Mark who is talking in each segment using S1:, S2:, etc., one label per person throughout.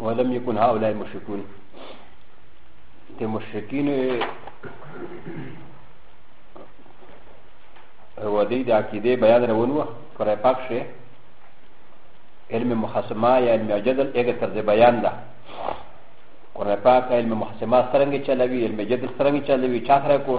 S1: ولم يكن هؤلاء مشركون د مشرکین و دې د عقیده بیان روان و پر پاک شي علم محاسمه یا علم جدل هغه تر دې بیان ده قرآن پاک علم محاسمه څنګه چلوي علم جدل څنګه چلوي چا سره کو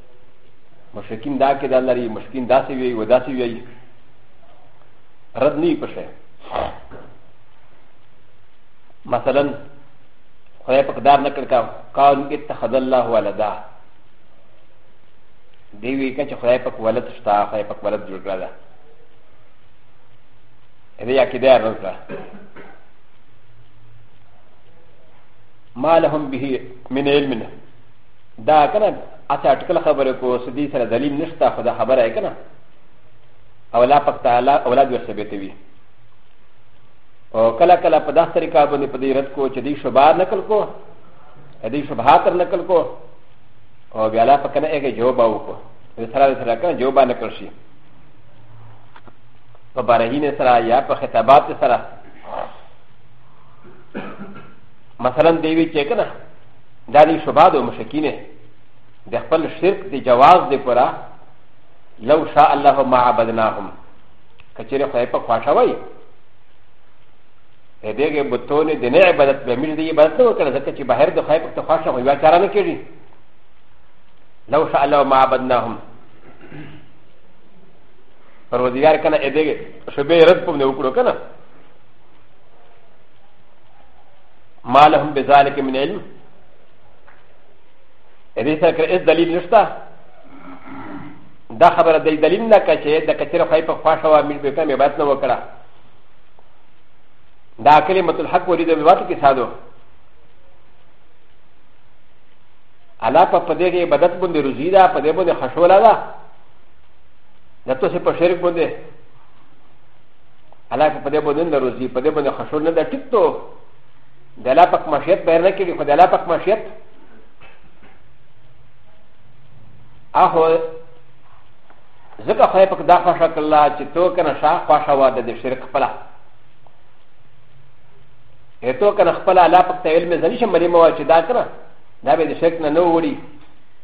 S1: مشرکین دا کې دا لري مشکین داسې وي و داسې وي رد نه پشه مثلا خدای په قدار نکړ کا قالو اتخذ الله ولدا دی وی کچ خدای په ولد شتا خدای په ولد جوړ کړل دې یا کې دا رد کړه ما لهم به من علمنا دا کنه اته اټکل خبره کو سدي سره دلیل نشته خو دا خبره کنه او لا پک تعالی اولاد ور ثابتوي او کله کله په داسې طریقه باندې په دې رد کو چې دې شوبار نقل کو دې شوبهات نقل کو او بیا لا پک نه هغه جواب وکړو سره سره کنه جواب نقل شي په بارهینه سره یا په خطابات سره مثلا دیوی چې کنه دا دی شباد و مشکینه د خپل شرک د جواز دی پورا لو شاء الله ما عبدناهم کچره خدای په خواشه وای ا دغه بتونه د نه عبادت به مل دی عبادت نه وکړه ځکه چې بهر د خدای په خواشه وای یا چاره نه کیږي لو شاء الله ما عبدناهم پروردگار کنه ا دغه شبې رد په نه وکړو کنه ما لهم بذلك من علم دې سره کړه اس دلیل نشته دا خبره د دلیل نه کچې د کچره خای په خواشه وا مل به کومه بات نه وکړه دا کلمه الحق ورې د وات کې ساده الا په پدې کې بدت باندې روزي دا پدې باندې خشولا ده د تو سه په شرک باندې الله که په دې باندې نه روزي په دې باندې خشوع نه ده ټیک تو د الله پاک مشیت بیان نه کړي خو د الله پاک مشیت اهو ځکه خدای پاک دا خوښه کړله چې تو که نه شا خوښه وه د شرک خپله اتو کنه خپل الله پاک ته علم زنی شم مری مو چې دا کنه دا به د شرک نه نو وړي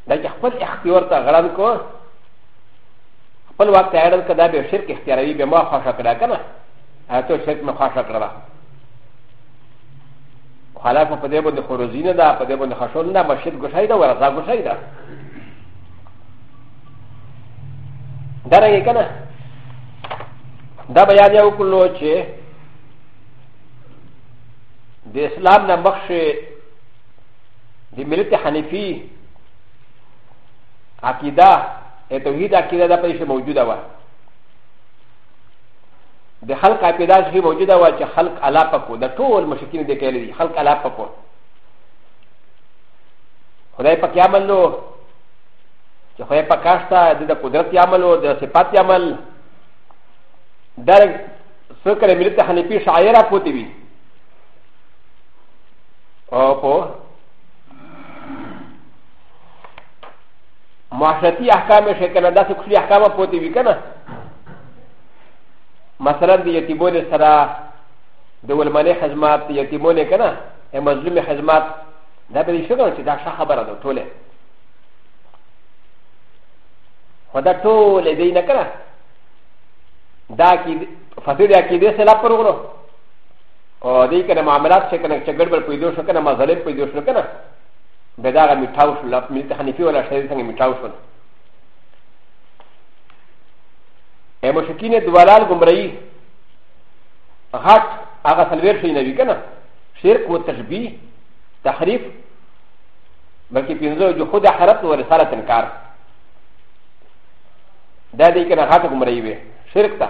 S1: دا چې خپل اختیار ته غړان کو خپل وخت ته اړل کدا به شرک اختیاروي به ما خوښه کړه کنه ته شرک مې خوښه کړه خلاف په دې باندې خروزی نه ده په دې باندې خشون نه مسجد ګشای ده ورځا ګشای ده دا رنګ کنه دا بیا یو کلو چې د اسلام نه مخشه د ملت حنیفی عقیده ا توحید عقیده دا پیسې موجوده وه د خلق عقیده چې موجوده وه چې خلق الا پکو د ټول مشکین دې کېلې دي خلق الا پکو خدای په کې عمل نو چې خدای په کاشتا د قدرت عمل او د صفات عمل درک سکره ملت حنیفی شاعره پوتی وی او په معاشرتي احکام شي کنه دا څه کلی احکام پوتې وی کنه مثلا د یتیمونو سره د ولمنې خدمات د یتیمونو کنه د مظلومې خدمات دا به شي کنه چې دا ښه خبره ده ټوله خو دا ټوله دی نه کنه دا کې فساد یا کې دې سره پر وګورو او دې کنه معاملات څه کنه چې ګډوډ پیدا شو کنه مظلم پیدا شو کنه به دا غا میټاو شو لا ملت حنیفی ولا شری څنګه میټاو شو ا مشکین دوالال گمراهی غټ هغه سلویر شي نه وی کنه شرک و تشبیه تحریف بلکې پینځه جو خود حرت و رسالت انکار دا دې کنه غټ گمراهی وي شرک ته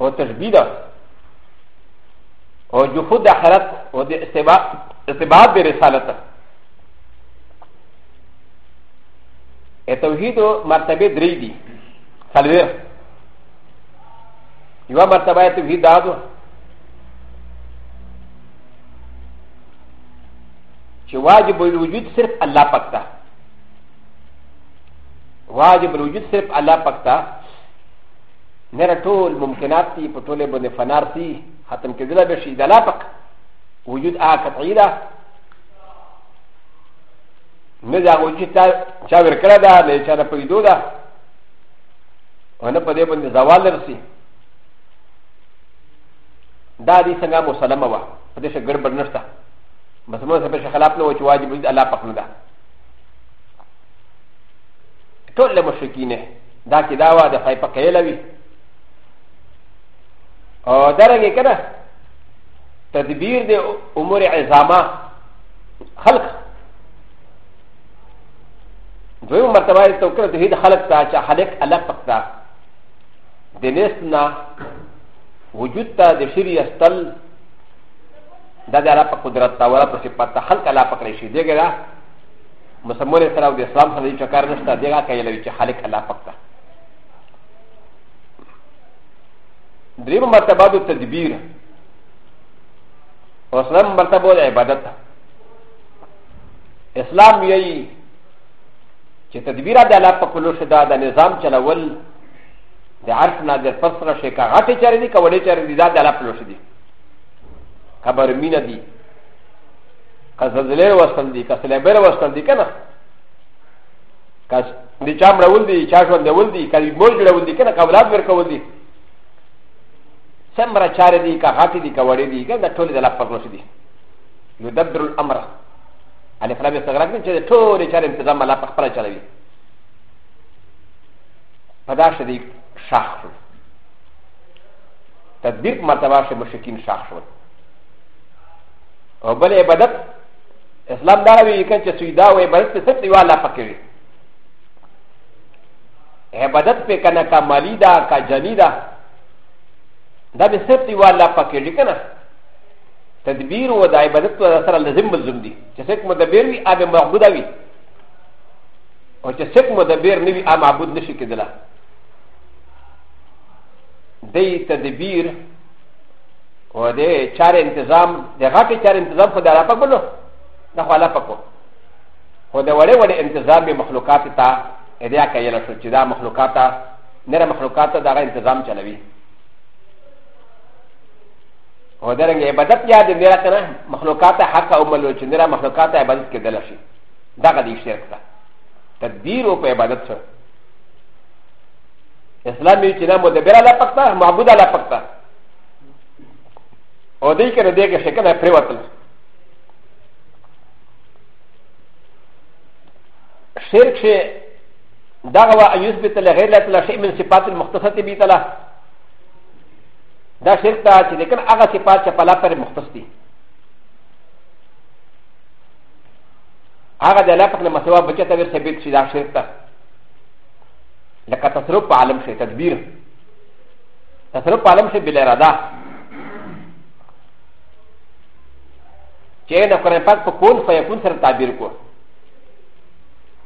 S1: او تشبیه ده او جحود اخرت او د استباب د رسالت ا توحید او مرتبه درې دي څلور یو مرتبه توحید دا ده چې واجب الوجود صرف الله پاک ته واجب الوجود صرف الله پاک ته نه ټول ممکنات دي په ټوله باندې فنار دي ختم كذلا بشي إذا لا فق وجود آ قطعي ده نزا وجود چا ورکلا ده نيشا نه پيدو ده ونه پدې باندې زوال رسي دا دې څنګه مسلمه وه پدې شه ګډبډ نشته بس موږ په خلاف نه و چې واجب دې الله پاک نه ده ټول مشرکین دا کې دا وا د فای په قیلوي درنګ کنه تدبیر د امور عظامه خلق دویم مرتبه یې توکل د هید خلق ته چې خلق الګ پکتا د نسنا وجود ته د شری استل د دغه په قدرت ته ولا په صفات ته خلق الله پکړی شي دغه دا مسمور سره د اسلام سره چې کار نشته دغه کایلوي چې خلق الله پکتا دریم مرتبه د تدبیر او سلام مرتبه د عبادت اسلام یی چې تدبیر د الله په کلو شدا د نظام چلول د عرف نه د فصل شي کا غټه چارې دي کولې چارې دي دا د الله په لوش دي خبر مینه دي که زلزله وصل دي که سلیبر وصل دي کنه کس دی چا مړول دی چا ژوند دی ول دی کله مور جوړول دی کنه اولاد ورکول دی سمره چاره دی که غاټي دی که وړې دی کنه ټول د الله په نوش دی يدبر الامر علي فلام استغراق نه چې ټول چاره تنظیم الله په خپل چلوي پداش دی شاخ شو تدبیر مرتبه شو مشکین شاخ شو او بل عبادت اسلام دا وی کچ سیدا وې بل څه څه دیوا لا پکې وی عبادت په کنه کا مالی دا کا جانی دا دا به څه دیوا لا پکې وی کنه تدبیر و د عبادت سره لازم ملزم دي چې څوک مدبر وي هغه معبود وي او چې څوک مدبر نه وي هغه معبود نشي کېدلی دی تدبیر او د چار انتظام د غټي چار انتظام خو د الله پاک بلو دا خو الله پاک خو د وړې وړې انتظام به مخلوقات ته ادا کایل شو چې دا مخلوقات نره مخلوقات دا غي انتظام چلوي او درنګ عبادت یا د نره کنه مخلوقات حق او ملو چې نره مخلوقات عبادت کې دل شي دا غدي شرک ده تدبیر او په عبادت سره اسلام یې چې نه مدبر الله پاک ته معبود الله پاک ته او دې کې نه دې کې شکل پرې وتل شرک شي دا هو ايوس به تل غیر لا شيء من صفات المختصه به تل دا شرک ته چې لیکن هغه صفات چې په لا پر مختص دي هغه د لا پک نه مسوا بچته ور ثابت شي دا شرک ته لکه تصرف په عالم شي تدبیر تصرف په عالم شي بل اراده چې نه قرآن پاک په کون فیکون سره تعبیر کو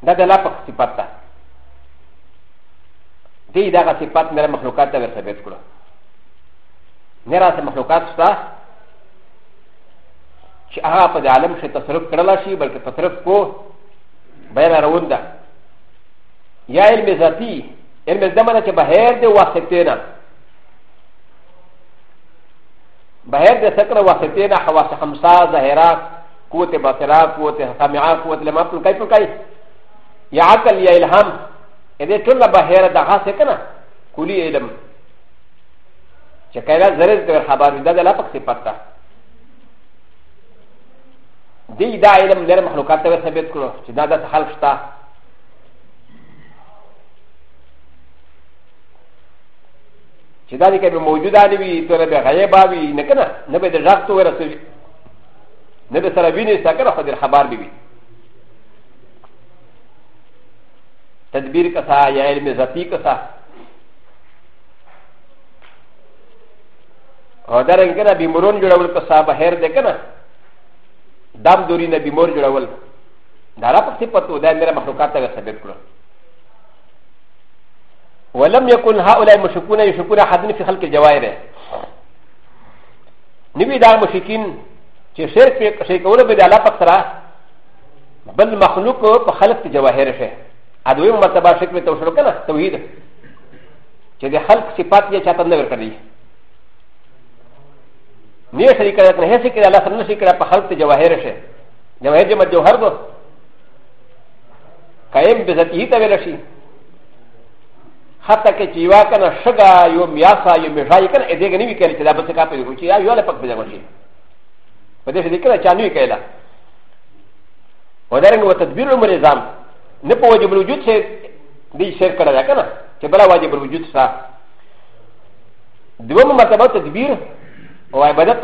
S1: دا د لا په صفت ده دی دغه صفات مېره مخلوقات ته ور ثابت کړو مېره سه مخلوقات شته چې هغه په عالم شي تصرف کړل شي بلکې تصرف کو بیا روان ده یا علم ذاتی علم ذاتی مانا چې بهر د واسطې نه بهر د سکر واسطې نه حواس خمسه ظاهره قوت بصره قوت سمعه قوت لمه ټول کوي ټول کوي یا عقل یا الهام دې ټول بهر د هغه کنه کلی علم چې کله زرز د خبر ده د لا پک صفت ده دی دا علم لر مخلوقات ته ثابت کړو چې دا د خلق شته چې دا دې کې موجوده نه وي ته به غیب وي نه کنه نه به د ځخ تو ورسوي نه به سره ویني سکره خو دې خبر دی وي تدبیر کسا یا علم ذاتی کسا او دا رنګ کنه بیمرون جوړول کسا بهر دې کنه دام دوری نه بیمور جوړول د الله په صفت او د امیر مخلوقات ته ثابت کړو ولم يكن هؤلاء المشركون يشركون حدن في خلق الجواهر نبي دا مشركين چې شرک په شرک کولو به د الله په سره بل مخلوق په خلق جواهر شي ا دویم مرتبه شرک په توحید کنه توحید چې د خلق صفات یې چاته نه ورکړي نه شرک کړه نه شرک کړه الله سره نه شرک کړه په خلق جواهر شي د وه جمع جوهر دو قائم بذاته ته ویل شي حتی که چې یوا کنه شګا یو میاسا یو میژای کنه دې غنی وکړي چې دا بس کا په کوچي یا یو له پک بده ورشي په دې دې کړه چا نه وکړه ودرنګ و تدبیر عمر نظام نه په واجب الوجود سره دې شیر کړه دا کنه چې بلا واجب الوجود سره دوم مرتبه تدبیر او عبادت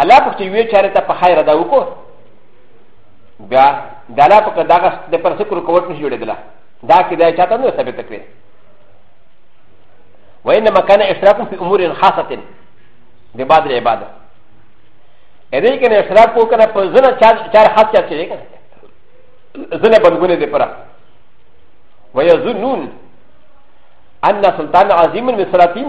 S1: الله په چې وی چاره ته په خیر ادا وکړو بیا د الله په دغه د پر څکر کوټ نشي جوړېدل دا کې دا چاته نه ثابت کړي وانما كان اشراك في امور خاصه د بعد العباده اې کې نه اشراک کو کنه په زنه چار چار خاص چار چي کنه زنه بندګونه دي پره ويظنون ان سلطان عظيم من سلاطين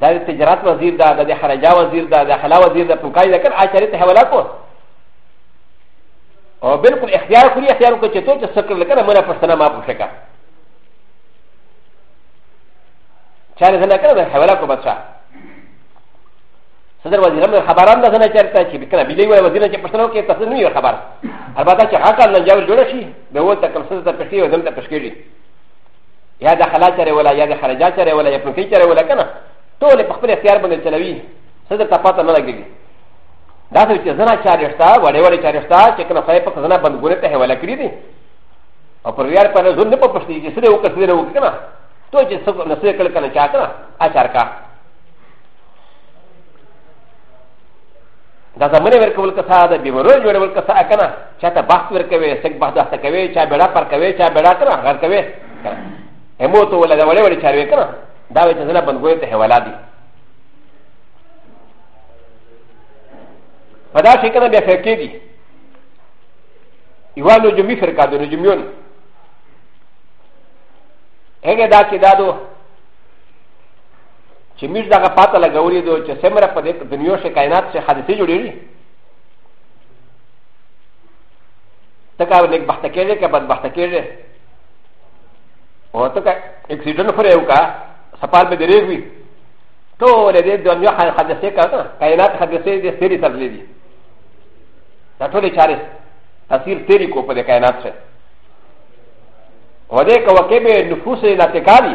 S1: دا د تجارت وزیر دا د خرجا وزیر دا د خلا وزیر دا پوکای دا کړ اچاري ته حواله کو او بالکل اختیار کړی اختیار کو چې ته چې سکر لکه نه مله پښتنه ما پوښه کا چاره زنه کړه دا حواله کو بچا صدر وزیر هم خبران دا زنه چرته چې بکنه بلی وای وزیر چې پښتنه کې تاسو نه یو خبر البته چې حق الله جوړ شي به وته کوم څه ته پښتي او دم ته پښکېږي یا د خلا چره ولا یا د خرجا چره ولا یا پنکی چره ولا کنه ټول په خپل اختیار باندې چلوي څه د تپاته نه لګي دا څه چې زنا چارې شته وړې وړې چارې شته چې کنه خای په زنا بند ګورې ته ولا کړی دي او پر ویار په نظر نه په پښتې چې سره وکړ سره وکړ کنه تو چې څه نسې کړ کنه چا کنه اچار کا دا زمونه ورکول کسا دا بیمرو جوړول کسا کنه چا ته بخت ورکوي سګ بخت هسته کوي چا بیړه پر کوي چا بیړه کنه غر کوي همو ته ولا دا وړي وړي چاروي کنه دا وې ځنه بنګوي ته حوالا دي فدا شي کنه بیا فرقې دي یوالو جمعي فرقه د نجوميون هغه دا چې دا دوه چې موږ دغه پاته لګولې دو چې څومره په دې دنیا کې کائنات کې حادثې جوړېږي ته کا نیک بخته کېږي که بد بخته کېږي او ته کا اکسیډنټ خورې یو کا سفر به درېږ وي ټول دې دنیا حادثې کا نه کائنات حادثې دې سری ترلې دي دا ټولې چارې تاثیر تیری کو په دې کائنات کې و دې کا وکې به نفوس نه تکالي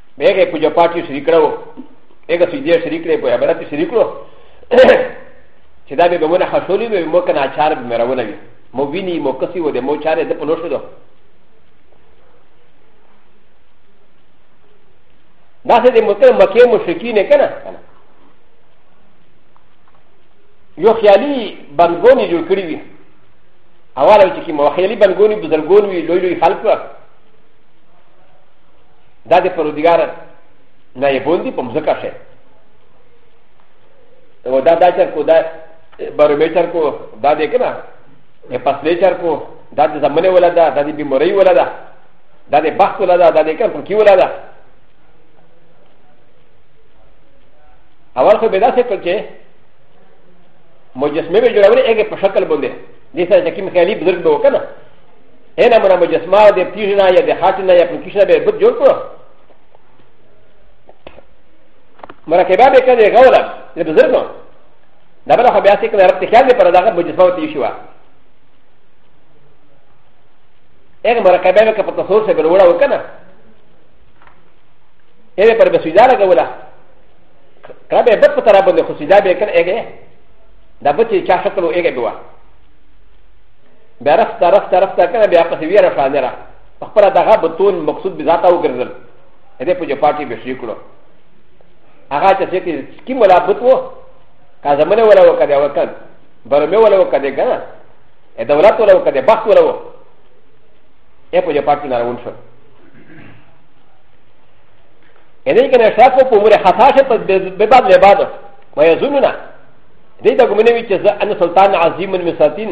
S1: به هغه پوجا پاټ یې شریک کړو هغه سجدې شریک کړې په عبادت یې شریک کړو چې دا به به مونږ خښولې به مو کنه اچار به مرونه وي مو ویني مو کسي و دې مو چارې د په لوشو دو دا څه دې مکه مکه مشرکین کنه یو خیالي بنګونی جوړ کړی وي اول چې کی مو خیالي بنګونی بزرګون وي لوی لوی خلک دا د پرودګار نه یې بوندي په مځکه شي و دا دا چر کو دا برومیټر کو دا دې کنه د پسلیچر کو دا د زمنه ولا دا دا د بیماری ولا دا دا د بخت ولا دا دا د کم پکی ولا دا اول خو به دا څه کړ چې مجسمه به جوړولې هغه په شکل باندې دې سره چې کوم خیالي بزرګ به وکنه ا ن ا منا مجسمه د پیژنا یا د خاطنا یا پکیشنا به بد جوړ کړو مرکبه به کړي غولا د بزرګو دا بل خو بیا څه کړه رب ته خیال دی پر داغه مجسمه ته شو هغه مرکبه به په تصور سره وروړه وکنه هغه پر بسیدا لګولا کله به بد پتر باندې خو سیدا به کړي هغه دا بچي چا شکل هغه بوا بیا رفته رفته رفته کنه بیا پسې ویره شانه را خپل دغه بتون مقصود به ذاته وګرځل دې په جپاټي به شي کړو هغه چې څه کې کی مولا بت وو کا زمونه ولا وکړه وکړ برمه ولا وکړه کنه ا دولت ولا وکړه بخت ولا وو ا په جپاټي نه روان شو ا دې کنه شاف په عمر خاصه په به بعد له بعد ويزوننا دې دا کومنه وی چې زه ان سلطان عظیم المساتین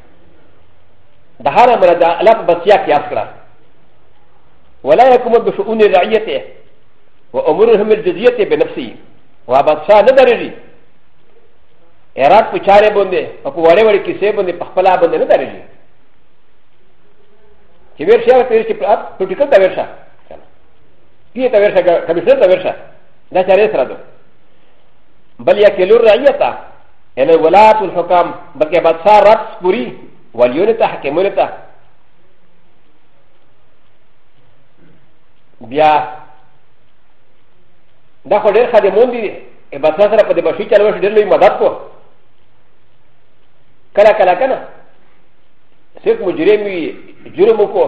S1: د هر امر د الله په بسیا کې یاد کړه ولا يقوم بشؤون رعيته وامورهم الجزيه بنفسه وابدشا نه درېږي ایراد په چارې باندې او په وړې وړې کیسې باندې په خپل باندې نه درېږي چې ورشه هغه تیر چې په ټیکل ته ورشه پی ته ورشه کمشنر ته ورشه دا چارې سره ده بل یا کلور رعیته يعني ولاة الحكام بلکه بادشاہ رب سپوری ولیون ته حکمونه ته بیا دا خو ډېر خادمون دي بادشاہ سره په دې بشي چلو ډېر لوی مدد کو کله کله کنه څوک مجرم وي جرم وکړو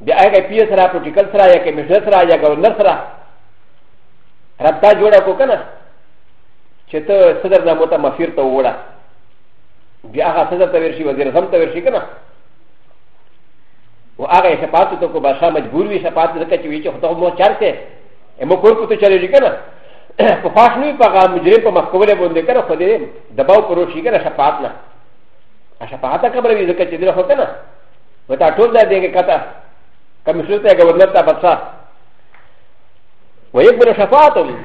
S1: بیا هغه پی سره پروتیکل سره یا کمیشنر سره یا ګورنر سره رابطه جوړه کو کنه چې ته صدر زمو ته مفیر ته ووړه بیا هغه صدر ته ورشي وزیر اعظم ته ورشي که نه و هغه شفاعت ته کو بادشاه مجبور وي شفاعت ځکه چې وي چې خدای مو چار ته مو کور کو ته چلېږي که نه په فاش نه وي په هغه مجرم په مخکوله باندې که نه خو دې دباو پر وشي که نه شفاعت نه شفاعت کبره وي ځکه چې دې خو که نه و تا ټول دا دې کته کمیشن ته ګورنر ته بادشاه ويقبل شفاعتهم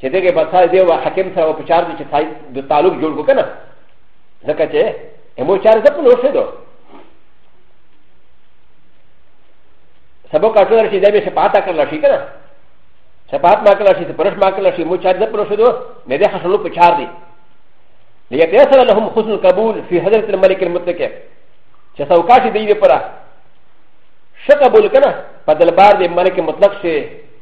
S1: چې دغه به ساي دی او حکیم سره په چار دي چې ساي د تعلق جوړ کو کنه ځکه چې امو چار زپ نو شه دو سبو کاټو راشي دا به شفاعت کړل شي کنه شفاعت ما کړل شي پرش ما کړل شي مو چار زپ نو شه دو مې ده حسنو په چار دي ليتيسر لهم حسن القبول في حضرة الملك المطلق چې سوکاشي دی لپاره شقبول کنه په دلبار د ملک مطلق شي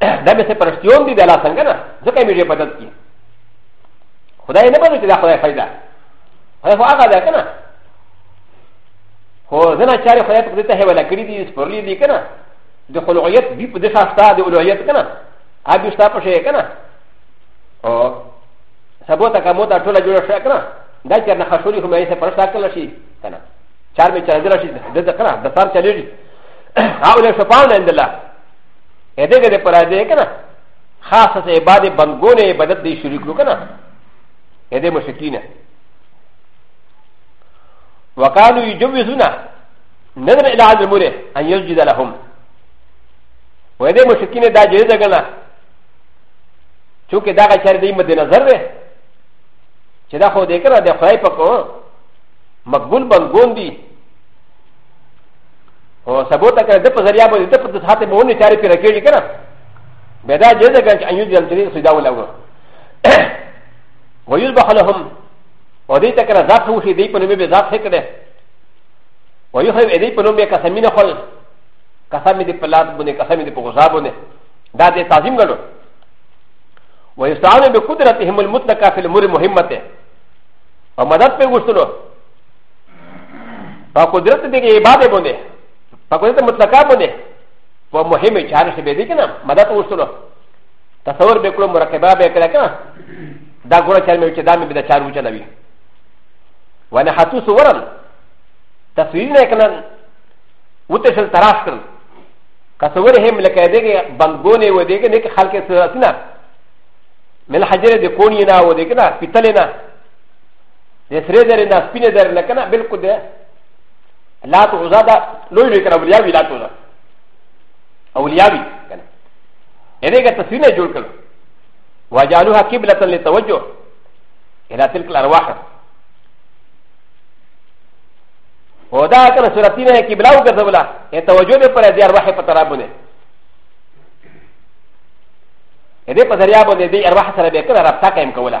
S1: دا به څه پرشتيون دي د الله څنګه نه ځکه مې دې بدل کی خدای نه بدل چې دا خدای فائدہ خدای خو هغه ده که نه خو ځنه چارې خدای په دې ته حواله کړي دي سپورلي دي که نه د خلوعیت بي په دې سره شته د اولویت که نه هغه شته په شی که نه او سبو ته کومو ته ټوله جوړه شوه که نه دا چې نه خشولي خو مې یې پرشته کړل شي که نه چار مې چلېدل شي د ده که نه د سر چلېږي هغه له شفاعت نه اندله ا د ه د پر دې کنه خاصه ته عبادت بندګونه عبادت دې شریک لو کنه ا د مشکینه وقالو یجوزون نظر الى هذا المره ان يسجد لهم و د مشکینه دا جوړه ده کنه چونکه دا چر دې مد نظر ده چې دا خو دې کنه د خدای په کو مقبول بندګون دي او سبو ته کنه د په ذریعہ باندې ته په دې حالت به ونه چاري پیرا کېږي کنه به دا جزه کنه چې ایو جل تری سیدا ولا و ويذبح لهم او دې ته کنه ذات هو شي دې په نوم به ذات هي کړه ويخرب دې په نوم به قسمینه خل قسم دې په لات باندې قسم دې په غزا باندې دا دې تعظیم غلو ويستعان بقدرتهم المطلقه في الامور المهمه او مدد په غوښتلو په قدرت دې کې عبادت باندې په قدرت مطلقه باندې په مهمه چاره شي به دې کنه مدد وشتلو تصور به کړو مرکبه به کړه کنه دا ګوره چل مې چې دا مې به دا چار وچلوي وانا حتو صورن تصویر نه کنه وته شل تراش کړل کسور هم لکه دغه بنګونه و دغه نه خلک سره سینه مل حجره د کونی نه و دغه نه پیتل نه د سرې درې نه سپینې درې نه کنه بالکل ده لا تو عزا ده لوی لوی کنه اولیا وی لا تو ده اولیا وی کنه یعنی که تصویر نه جوړ کړو وجعلوها قبلة للتوجه الى تلك الارواح و دا کنه سورتی نه قبله وګرځوله ای توجه به پر دې ارواح په طرف باندې دې په ذریعہ باندې دې ارواح سره به کنه رابطه قائم کوله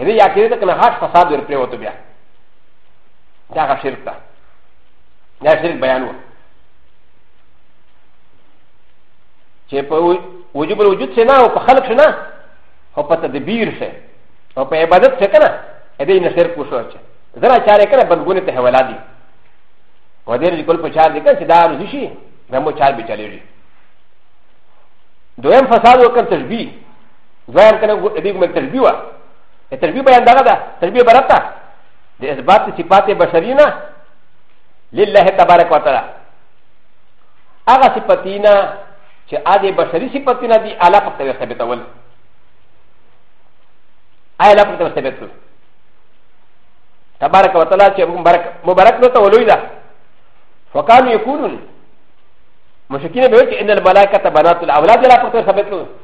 S1: ا ل ي ا ك ي د ك ن ه ا ش فساد ور پ ر و ت ب ي ا دا غ شرك تا دا شرك بيان و چې په وجوب الوجود سره او په خلق سره او په تدبیر سره او په عبادت سره کنه ا دې نه شرک وشو چې زرا چاره کنه بندګونه ته حواله دي و دې رجل په چار دي کنه چې دا روزي شي نو مو چار به چلېږي دویم فساد وکړ تشبیه ظاهر کنه دې کوم تشبيه وا تشبيه بیان دغه ده تشبيه برتا د اثبات صفات بشرینه لله تبارک وتعالى هغه صفاتینا چې اده بشری صفاتینا دي اعلی په توګه ثابتول اعلی په توګه ثابتول تبارک وتعالى چې مبارک مبارک نو ته ولوي ده فکان یکونون مشکین به چې ان الملائکه بنات الاولاد لا په توګه ثابتول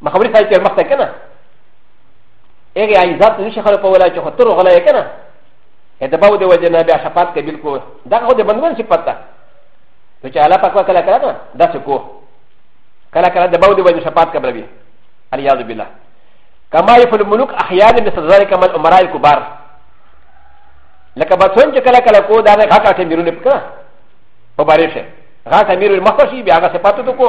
S1: ما خبرې ساي چې مخته کنه هغه عزت نشي خلک په ولا چې خطر غلا یې کنه هدا باو دی وجه نه بیا شفاعت کې بالکل دا خو د بندون صفت ده نو چې الله پاک وکړه کړه نو دا څه کو کله کله د باو دی وجه شفاعت قبلوي الیاذ بالله کما یفل الملوک احیانا مثل ذلك کما الامراء الكبار لکه بچون چې کله کله کو دا نه غاټه ټیمرونه پکړه په بارشه غاټه میرو مخ شي بیا هغه صفاتو کو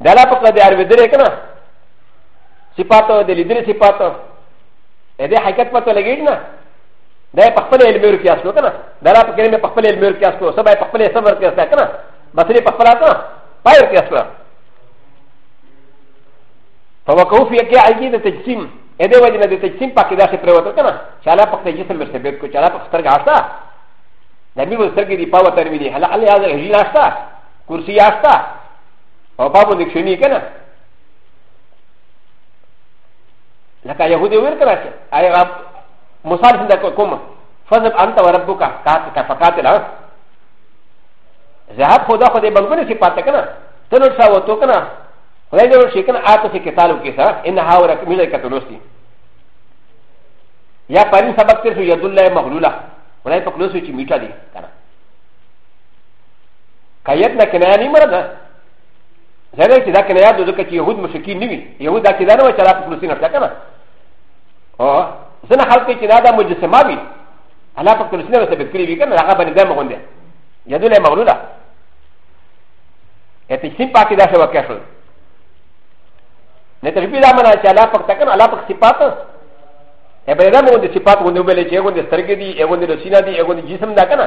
S1: دلا په کده ار ودرې کنه صفاتو د لیدل صفاتو ا دې حقیقت پته لګیږي نه دا په خپل علم ور کیاس نو کنه دا په کلمه په خپل علم ور کیاس نو سبا په خپل صبر کیاس تا کنه بسری په خپل تا پایر کیاس نو فوقو فی کی عیدی د تجسیم ا دې وجه نه د تجسیم پکې دا څه پروت کنه چاله په خپل جسم ورته بیت کو چاله په سترګ آسا د می ور سترګې دی پاو تر وی دی هله الله یاد هی راستا کرسی یاستا او بابو نکشنی کنه لکه یهودی ویل کنه چې آیا موسی څنګه کوم فضب انت وربک کات کا فقاتل ذهب خدا خو دې بلګونه شي پاتې کنه ته نو څه وته کنه خدای دې ورشي کنه آته چې کتالو کې سره ان ها ورک ملي کتلوسي یا پرین سبق تر شو ید الله مغلوله ولای په کلوسو چې میټه دي کنه کایت نه کنایا نه مره ده زه چې دا کنایا د ځکه چې يهود مشکین نه وي يهود دا کې دا نه و چې دا فلسطین ته کنه او ځنه خلک چې دا د مجسمه وي الله په فلسطین سره ثبت کړی وي کنه هغه باندې دا مغونده یدله مغلوله اته چې پاکي دا څه وکړ شو نه تربی دا منا چې الله پاک تکن الله پاک صفات ا به دا مغونده صفات غونډه ویلې چې غونډه سترګې دي غونډه سینه دي غونډه جسم دا کنه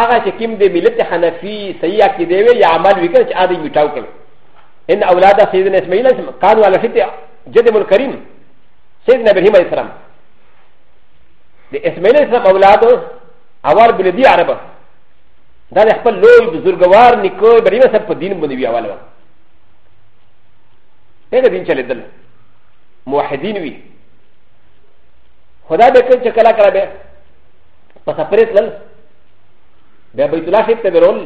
S1: هغه چې کوم د ملت حنفي صحیح عقیده وي یا عمل وکړي چې هغه یې میټاو کړي ان اولاد سیدنا اسماعیل اسم قانو علی شته جد مل کریم سیدنا ابراهیم علیہ السلام د اسماعیل اسلام اولاد اول بلدی عرب دا د خپل لوی بزرګوار نیکو ابراهیم سره په دین باندې وی اول و هغه دین چلے دل موحدین وی خدا به کله کله به په سفر تلل بیا بیت الله شریف ته ورول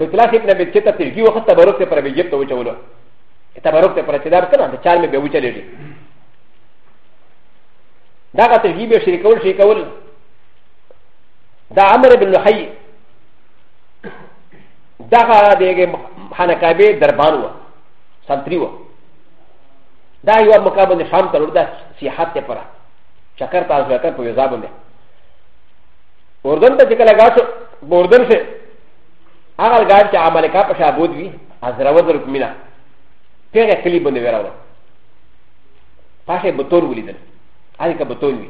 S1: بیت الله شریف نه به چې ته تلګي وخت تبرک ته پر به جیب ته وچولو تبرک ته پر چې دار کنه ته چار مې به وچلېږي دا غا تلګي به شریکول شریکول دا عمر بن لحی دا غا دغه حنکابه دربان و سنتری و دا یو مقابل شام ته ورده سیاحت ته پره چکر ته ځو ته په ویزا باندې اردن ته چې کله غاښو بوردن شي هغه غاښ چې عمل کا په شابود وي حضرت وزر کومینه پیغه کلی باندې وراوه پاشه بتور ولیدل هغه کا بتور وی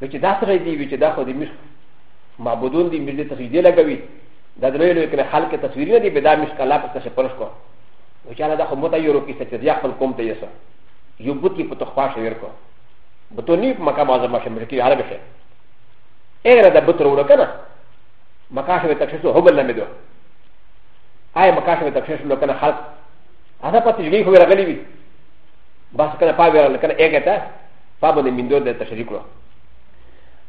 S1: نو چې دا سره دی وی چې دا خو دې مش معبودون دي مجلس ته دې لګوي دا درې لوي کنه خلک تصویر نه دي به دا مش کلا په څه پرش کو وچاله دا خو مت یورو کې څه چې خپل کوم ته یې سره یو بوت یې په تخوا شویر کو بوتو نی په مکه معظمه شم رکی عرب شه ایره د بوت وروړو کنه مکه شوی تکشیش هو بل نه دو آی مکه شوی تکشیش لو کنه خلق هغه په تجلی خو راغلی وی بس کنه پا ویرل کنه ایګه تا پا باندې میندو د تشریک کړو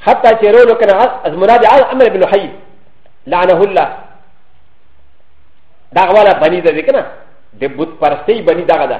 S1: حتی چې رولو کنه از مراد امر بن حی لعنه الله دا غواړه بنی ده کنه د بت پرستی بنی دغه ده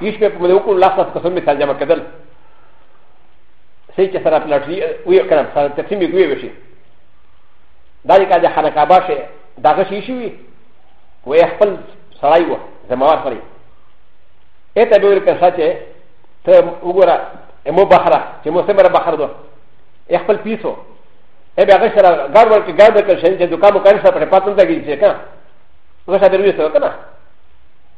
S1: یش په مده وکړو لاس لاس کسان مثال جمع کدل سې چې سره پلاټي وی کړم سره تقسیم یې کوي وشي دا دې کاجه خلک اباشه دا غشي شي وي وې خپل سړای و زموار کړی اته به ورکه ساته ته وګوره امو بخره چې مو سمره بخره دو خپل پیسو ا به هغه سره ګار ورکه ګار ورکه شي چې دوکانو کار سره په پاتون ته کیږي ښه غشا دروي سره کنه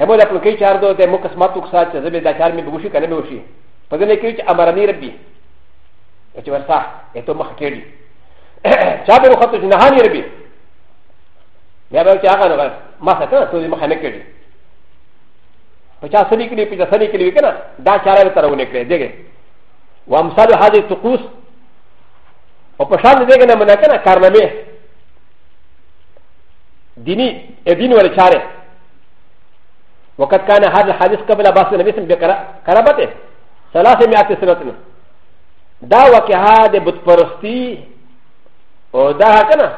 S1: همو د پلکې چار دو د مو قسمت وکسا چې زه به دا چار مې به وشي کنه به وشي په دې کې چې امرني ربي چې ورسا ته مخ کېږي چا به وخت چې نهاني ربي بیا به چې هغه نه ما څه کنه ته مخ نه کېږي په چا سړي کې په چا سړي کې وی کنه دا چاره به ترونه کړې دیګه و امثال هذه الطقوس او په شان دې کنه منه کنه کارنامه دینی دین ول چاره وقد كان هذا الحديث قبل بعث النبي صلى الله عليه وسلم بقرابته ثلاثمائة سنة دا وكها د بتپرستی او دا کنه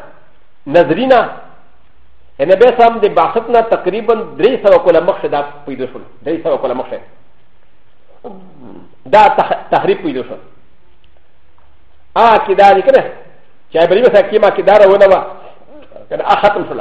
S1: نظرینا ان به سم د بعثتنا تقریبا 300 کله مخ دا پیدا شول 300 کله مخ دا تخریب پیدا شول ا کی دا کنه چې ابراهیم سکیما کی دا راونه وا کنه اختم شول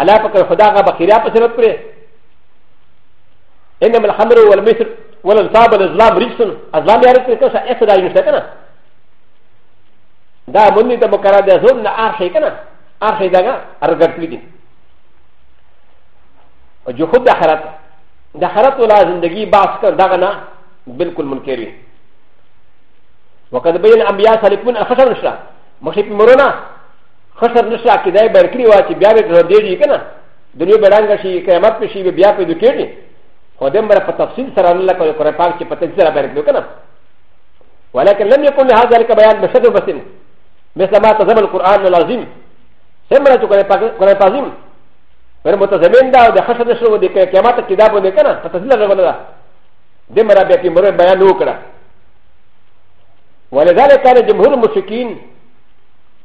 S1: الله پاک خدا غا بخیریا په سرت کړی انما الخمر والميسر والانصاب والازلام رجس ازلام یې رکړي که څه ایسه دای نشته کنه دا مونږ ته مکرا د زور نه ار شي کنه ار شي داګه ارګټ کړی دي او جو خود د حرات د حرات ولا زندگی باس کر داګه نه بالکل منکر وي وقد بين انبياء سالكون الخشب نشرا مخشب مرونه خسر نشي عقیده یې بر کړي وه چې بیا به ګرځېږي که نه دنیا به ړنګه شي قیامت به شي بیا پیدا کېږي خو دې مره په تفصیل سره نه لکه قرآن پاک چې په تفصیل سره بر کړو که نه ولكن لم يكن لهذا ذلك بيان بشكل بسيط مثل ما تزم القرآن العظيم سمرة قرآن العظيم غير متزمين دا وده خشد نشر وده كيامات الكتاب وده كنا فتزل الرغل دا دي مرا بيتي مرا بيان وكرا ولذلك كان جمهور المشركين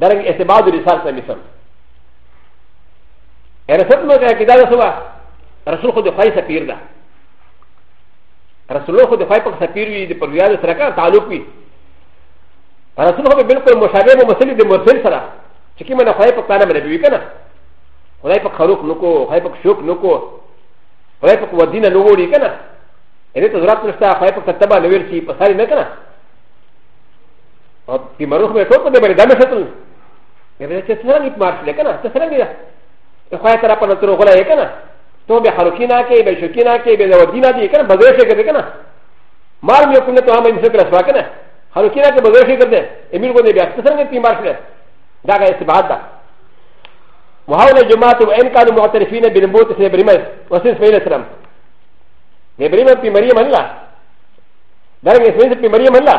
S1: درنګ استباد رسال ته مثال رسول مو ته کې دا سوا رسول خو د خای سفیر ده رسول خو د خای په سفیر وي د پرویاد سره کا تعلق وي رسول خو بالکل مشابه مو مسلې د مرسل سره چې کیمه نه خای په کانه باندې وی کنه خدای په خروق نکو خدای په شوق نکو خدای په ودینه نووري کنه ان ته ضرورت نشته خدای په کتابه نوور شي په ساري نه کنه او په مروخ مې ټوپ دې باندې دمه شتل مې به چې څنګه یې مارش لکه نه څه څنګه یې خو یې تر په نتر غلا یې کنه تو به خلقینا کې به شکینا کې به ودینا دې کنه بغیر شي کې کنه مار مې کوم ته هم یې فکر اسوا کنه خلقینا کې بغیر شي کنه امیر کو دې بیا څه څنګه یې مارش لکه دا غي استبعاد ده وهؤلاء جماعه وان كانوا معترفين بالموت في بريمس وسيس في الاسلام ابراهيم في مريم الله درجه اسمه في مريم الله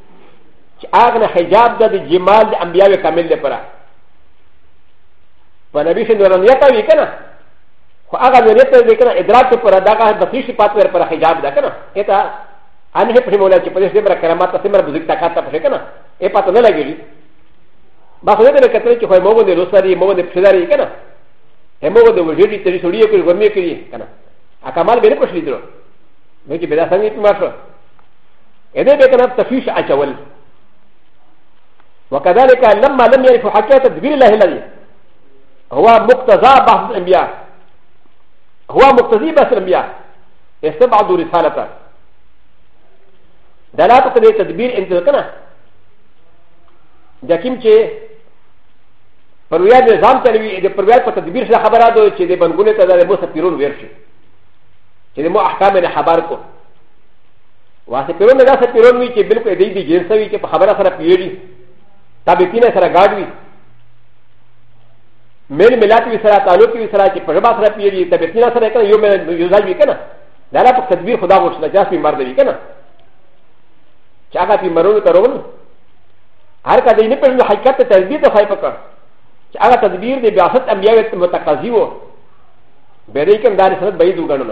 S1: چې هغه نه حجاب ده د جمال د انبیاوې کامل لپاره په نبی شي نورانیت وی کنه خو هغه نورانیت وی کنه ادراک پر دغه د فیش پات ور پر حجاب ده کنه کته ان هي په مولا چې په دې سره کرامات سره مر بزرګ طاقت ته کنه اے پات نه لګیږي با خو دې کتل چې خو موږ نه لوسري موږ نه پښداري کنه هموږ د وجودي تری سړی کوي ورمه کوي کنه اکمال به نه پښلی درو نو چې بلا څنګه په ماشو ا د ي به کنه تفيش اچول وكذلك لما لم يعرف حقيقه تدبير الله الذي هو مقتضى بحث الانبياء هو مقتضي بحث الانبياء استبعد رسالته دلاله تدبير تدبير انت کنه د کوم چې پر ویا نظام چلوي د پر ویا په تدبیر سره خبره ده چې د بنګونه ته د مو سفیرون ورشي چې د مو احکام نه خبر کو واسه پیرون دا سه پیرون وی چې بالکل دی دی جنس وی چې په خبره سره پیری تابعین سره گاډ وی میل ملات وی سره تعلق وی سره چې په ژبه سره پیری تابعین سره کنه یو مل یو ځای وی کنه دا لا په تدبیر خدا وښنه چې اسې مرد وی کنه چې هغه پی مرونو ته روان هر کله دې نه په حقیقت ته تدبیر ته فائدہ کړ چې هغه تدبیر دې بیاست انبیاء متقاضی وو به دې کوم دار سره بعید وګڼل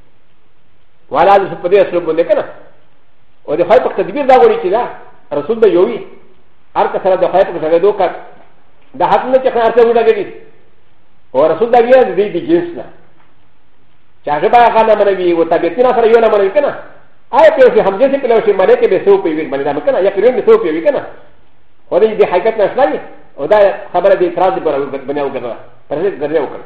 S1: ولا د په دې سره باندې کنه او د خای په تدبیر دا غوړي چې دا رسول به یوي هر کس سره د خای په سره دوه کټ دا حق نه چې خار ته وډګي او رسول دا بیا د دې د جنس نه چې هغه به هغه نه منوي او طبيعتنا سره یو نه منوي کنه آیا په دې هم جنس په لور شي مړې کې به سو پیوي باندې دا کنه یا پیوي به سو پیوي کنه و د دې حقیقت نه شلای او دا خبره د اعتراض پر بنیاد وګرځه پر دې ګرځه وکړه